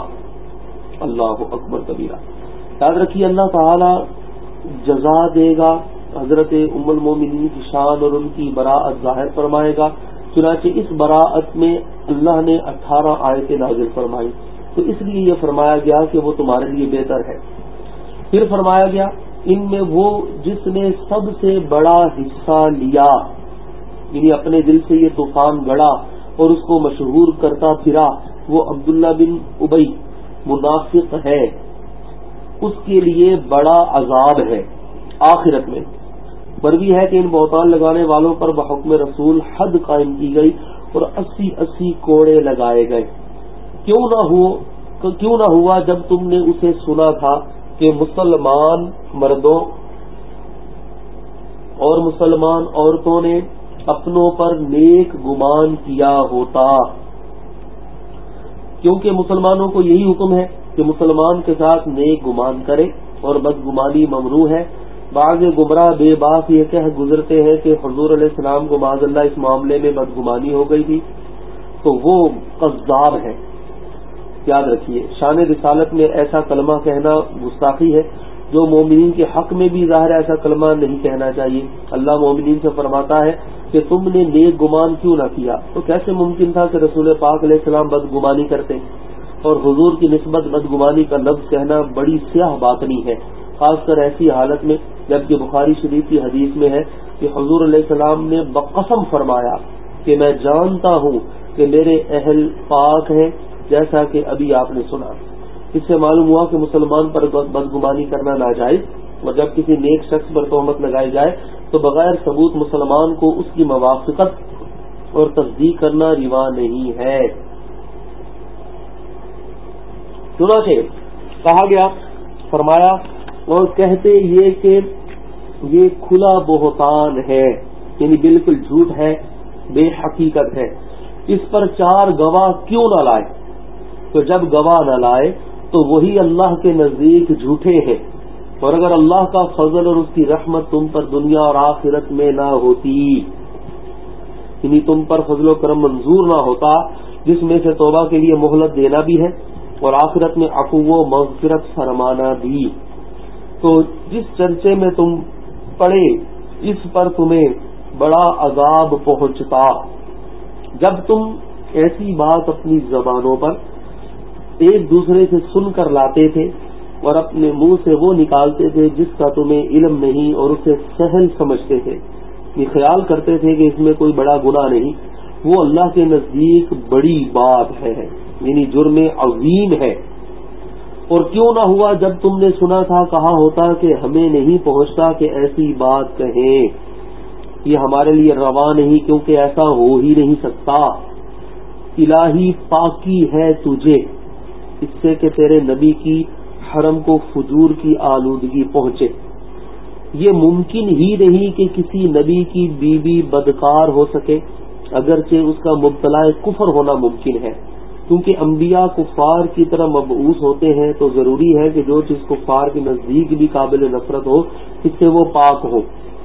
اللہ اکبر کبیرہ۔ یاد رکھیے، اللہ تعالی جزا دے گا حضرت ام المومنین کی شان اور ان کی براعت ظاہر فرمائے گا۔ چنانچہ اس براعت میں اللہ نے اٹھارہ آیتیں نازل فرمائی تو اس لیے یہ فرمایا گیا کہ وہ تمہارے لیے بہتر ہے۔ پھر فرمایا گیا، ان میں وہ جس نے سب سے بڑا حصہ لیا یعنی اپنے دل سے یہ طوفان گڑا اور اس کو مشہور کرتا پھرا، وہ عبداللہ بن ابئی منافق ہے۔ اس کے لیے بڑا عذاب ہے۔ آخرت میں مروی ہے کہ ان بہتان لگانے والوں پر بحکم رسول حد قائم کی گئی اور اسی اسی کوڑے لگائے گئے۔ کیوں نہ ہو، کیوں نہ ہوا جب تم نے اسے سنا تھا کہ مسلمان مردوں اور مسلمان عورتوں نے اپنوں پر نیک گمان کیا ہوتا۔ کیونکہ مسلمانوں کو یہی حکم ہے کہ مسلمان کے ساتھ نیک گمان کرے اور بدگمانی ممنوع ہے۔ بعض گمراہ بے باس یہ کہہ گزرتے ہیں کہ حضور علیہ السلام کو معذ اللہ اس معاملے میں بدگمانی ہو گئی تھی۔ تو وہ قذاب ہے۔ یاد رکھیے، شان رسالت میں ایسا کلمہ کہنا گستاخی ہے، جو مومنین کے حق میں بھی ظاہر ایسا کلمہ نہیں کہنا چاہیے۔ اللہ مومنین سے فرماتا ہے کہ تم نے نیک گمان کیوں نہ کیا؟ تو کیسے ممکن تھا کہ رسول پاک علیہ السلام بدگمانی کرتے؟ اور حضور کی نسبت بدگمانی کا لفظ کہنا بڑی سیاہ بات نہیں ہے، خاص کر ایسی حالت میں، جبکہ بخاری شریف کی حدیث میں ہے کہ حضور علیہ السلام نے بقسم فرمایا کہ میں جانتا ہوں کہ میرے اہل پاک ہیں جیسا کہ ابھی آپ نے سنا، اس سے معلوم ہوا کہ مسلمان پر بدگمانی کرنا ناجائز اور جب کسی نیک شخص پر تہمت لگائی جائے تو بغیر ثبوت مسلمان کو اس کی موافقت اور تصدیق کرنا روا نہیں ہے۔ چنانچہ کہا گیا، فرمایا، اور کہتے یہ کہ یہ کھلا بہتان ہے یعنی بالکل جھوٹ ہے، بے حقیقت ہے۔ اس پر چار گواہ کیوں نہ لائے؟ تو جب گواہ نہ لائے تو وہی اللہ کے نزدیک جھوٹے ہیں۔ اور اگر اللہ کا فضل اور اس کی رحمت تم پر دنیا اور آخرت میں نہ ہوتی یعنی تم پر فضل و کرم منظور نہ ہوتا، جس میں سے توبہ کے لیے مہلت دینا بھی ہے اور آخرت میں اقو و مغفرت فرمانا بھی۔ تو جس چرچے میں تم پڑے، اس پر تمہیں بڑا عذاب پہنچتا۔ جب تم ایسی بات اپنی زبانوں پر ایک دوسرے سے سن کر لاتے تھے اور اپنے منہ سے وہ نکالتے تھے جس کا تمہیں علم نہیں اور اسے سہل سمجھتے تھے۔ یہ خیال کرتے تھے کہ اس میں کوئی بڑا گنا نہیں۔ وہ اللہ کے نزدیک بڑی بات ہے یعنی جرم عظیم ہے۔ اور کیوں نہ ہوا جب تم نے سنا تھا، کہا ہوتا کہ ہمیں نہیں پہنچتا کہ ایسی بات کہیں۔ یہ ہمارے لیے روا نہیں، کیونکہ ایسا ہو ہی نہیں سکتا۔ الہی پاکی ہے تجھے۔ اس سے کہ تیرے نبی کی حرم کو فجور کی آلودگی پہنچے۔ یہ ممکن ہی نہیں کہ کسی نبی کی بیوی بدکار ہو سکے، اگرچہ اس کا مبتلا کفر ہونا ممکن ہے۔ کیونکہ انبیاء کفار کی طرح مبعوث ہوتے ہیں، تو ضروری ہے کہ جو چیز کفار کے نزدیک بھی قابل نفرت ہو، اس سے وہ پاک ہو۔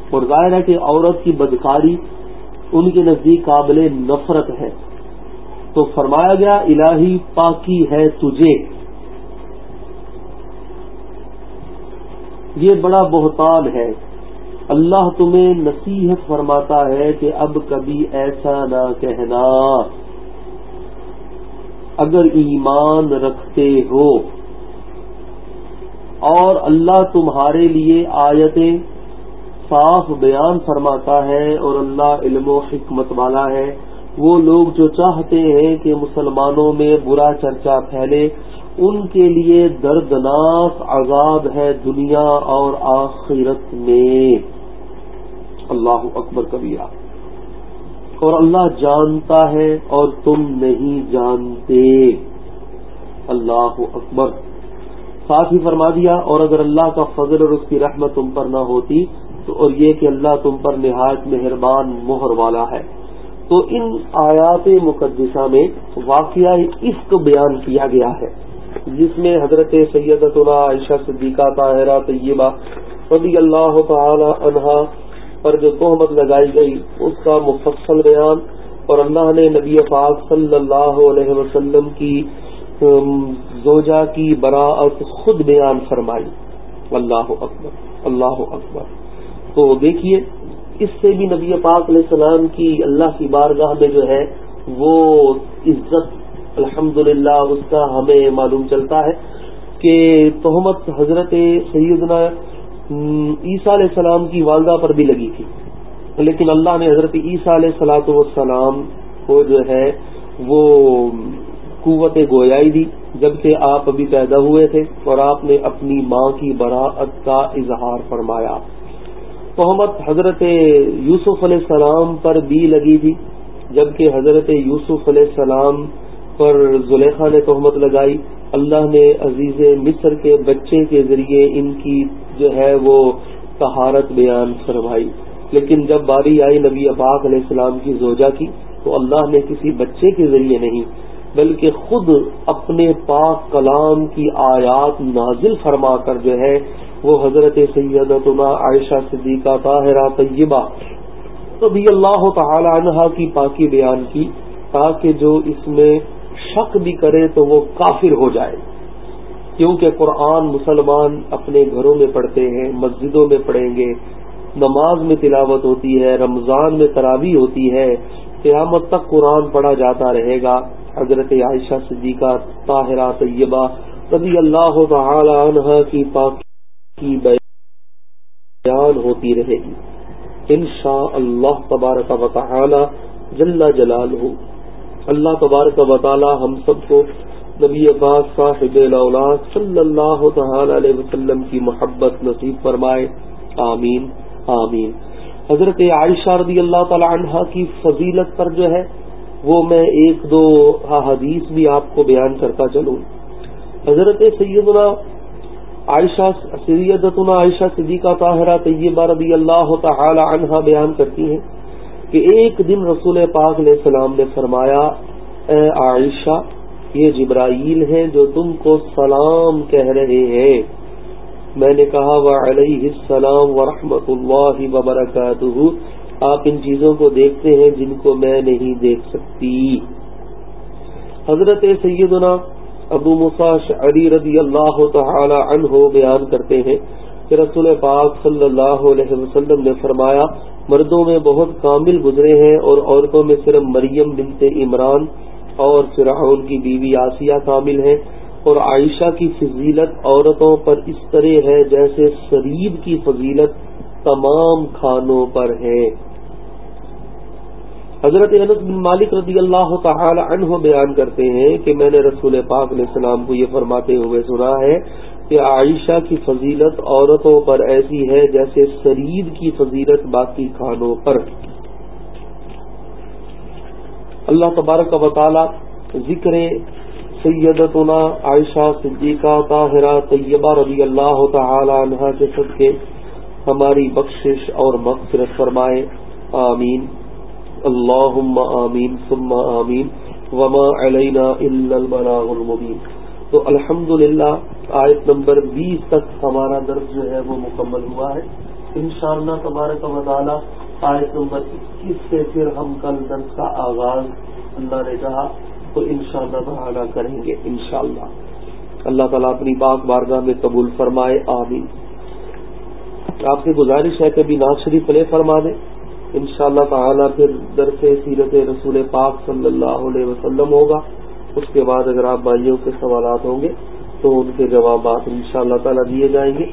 اور ظاہر ہے کہ عورت کی بدکاری ان کے نزدیک قابل نفرت ہے۔ تو فرمایا گیا، الہی پاکی ہے تجھے. یہ بڑا بہتان ہے۔ اللہ تمہیں نصیحت فرماتا ہے کہ اب کبھی ایسا نہ کہنا۔ اگر ایمان رکھتے ہو اور اللہ تمہارے لیے آیتیں صاف بیان فرماتا ہے اور اللہ علم و حکمت والا ہے وہ لوگ جو چاہتے ہیں کہ مسلمانوں میں برا چرچا پھیلے، ان کے لیے دردناک عذاب ہے دنیا اور آخرت میں۔ اللہ اکبر کبیرہ۔ اور اللہ جانتا ہے اور تم نہیں جانتے۔ اللہ اکبر۔ ساتھ ہی فرما دیا، اور اگر اللہ کا فضل اور اس کی رحمت تم پر نہ ہوتی، تو اور یہ کہ اللہ تم پر نہایت مہربان مہر والا ہے۔ تو ان آیات مقدسہ میں واقعہ عفق بیان کیا گیا ہے، جس میں حضرت سیدت اللہ عائشہ صدیقہ طاہرہ طیبہ رضی اللہ تعالی عنہا پر جو تہمت لگائی گئی، اس کا مفصل بیان اور اللہ نے نبی پاک صلی اللہ علیہ وسلم کی زوجہ کی براعت خود بیان فرمائی۔ اللہ اکبر اللہ اکبر۔ تو دیکھیے اس سے بھی نبی پاک علیہ السلام کی اللہ کی بارگاہ میں جو ہے وہ عزت الحمد اس کا ہمیں معلوم چلتا ہے کہ تہمت حضرت سیدنا عیسیٰ علیہ السلام کی والدہ پر بھی لگی تھی۔ لیکن اللہ نے حضرت عیسیٰ علیہ سلاۃ والسلام کو جو ہے وہ قوت گویائی دی، جبکہ آپ ابھی پیدا ہوئے تھے اور آپ نے اپنی ماں کی براعت کا اظہار فرمایا۔ تہمت حضرت یوسف علیہ السلام پر بھی لگی تھی، جبکہ حضرت یوسف علیہ السلام پر زلیخا نے تہمت لگائی۔ اللہ نے عزیز مصر کے بچے کے ذریعے ان کی جو ہے وہ طہارت بیان فرمائی۔ لیکن جب باری آئی نبی اباق علیہ السلام کی زوجہ کی، تو اللہ نے کسی بچے کے ذریعے نہیں، بلکہ خود اپنے پاک کلام کی آیات نازل فرما کر جو ہے وہ حضرت سیدتنا عائشہ صدیقہ طاہرہ طیبہ رضی اللہ تعالی عنہ کی پاکی بیان کی تاکہ جو اس میں شک بھی کرے تو وہ کافر ہو جائے۔ کیونکہ قرآن مسلمان اپنے گھروں میں پڑھتے ہیں، مسجدوں میں پڑھیں گے، نماز میں تلاوت ہوتی ہے، رمضان میں تراوی ہوتی ہے، قیامت تک قرآن پڑھا جاتا رہے گا۔ حضرت عائشہ صدیقہ طاہرہ طیبہ رضی اللہ تعالی عنہ کی پاک کی بیان ہوتی رہے گی۔ ان شاء اللہ تبارک و تعالی جل جلال ہو اللہ تبارک و تعالی ہم سب کو نبی عباس صاحب صلی اللہ تعالی علیہ وسلم کی محبت نصیب فرمائے۔ آمین آمین۔ حضرت عائشہ رضی اللہ تعالی عنہ کی فضیلت پر جو ہے، وہ میں ایک دو حدیث بھی آپ کو بیان کرتا چلوں۔ حضرت سیدنا عائشہ سیدتنا عائشہ صدیقہ طاہرہ طیبہ رضی اللہ تعالی عنہ بیان کرتی ہیں کہ ایک دن رسول پاک علیہ السلام نے فرمایا، اے عائشہ، یہ جبرائیل ہیں جو تم کو سلام کہہ رہے ہیں۔ میں نے کہا وہ علیہ السلام ورحمۃ اللہ وبرکاتہ۔ آپ ان چیزوں کو دیکھتے ہیں جن کو میں نہیں دیکھ سکتی۔ حضرت سیدنا ابو مساش علی رضی اللہ تعالی عنہ بیان کرتے ہیں کہ رسول پاک صلی اللہ علیہ وسلم نے فرمایا، مردوں میں بہت کامل گزرے ہیں اور عورتوں میں صرف مریم بنت عمران اور فرعون کی بیوی آسیہ کامل ہیں اور عائشہ کی فضیلت عورتوں پر اس طرح ہے جیسے شریب کی فضیلت تمام کھانوں پر ہے۔ حضرت انس بن مالک رضی اللہ تعالی عنہ بیان کرتے ہیں کہ میں نے رسول پاک علیہ السلام کو یہ فرماتے ہوئے سنا ہے کہ عائشہ کی فضیلت عورتوں پر ایسی ہے جیسے شرید کی فضیلت باقی کھانوں پر۔ اللہ تبارک و تعالی ذکر سیدتنا عائشہ صدیقہ طاہرہ طیبہ رضی اللہ تعالی عنہ کے صدقے، ہماری بخشش اور مغفرت فرمائے، آمین۔ اللہم آمین، ثم آمین، وما علینا الا البلاغ المبین۔ تو الحمدللہ، آیت نمبر بیس تک ہمارا درس جو ہے وہ مکمل ہوا ہے۔ انشاءاللہ تبارک و تعالی، آیت نمبر اکیس سے پھر ہم کل درس کا آغاز اللہ نے کہا، تو انشاءاللہ تعالی کریں گے، انشاءاللہ۔ اللہ تعالیٰ اپنی پاک بارگاہ میں قبول فرمائے، آمین۔ آپ سے گزارش ہے کہ ناز شریف پلے فرما دیں ان شاء اللہ تعالیٰ پھر درس سیرت رسول پاک صلی اللہ علیہ وسلم ہوگا۔ اس کے بعد اگر آپ بھائیوں کے سوالات ہوں گے تو ان کے جوابات ان شاء اللہ تعالیٰ دیے جائیں گے۔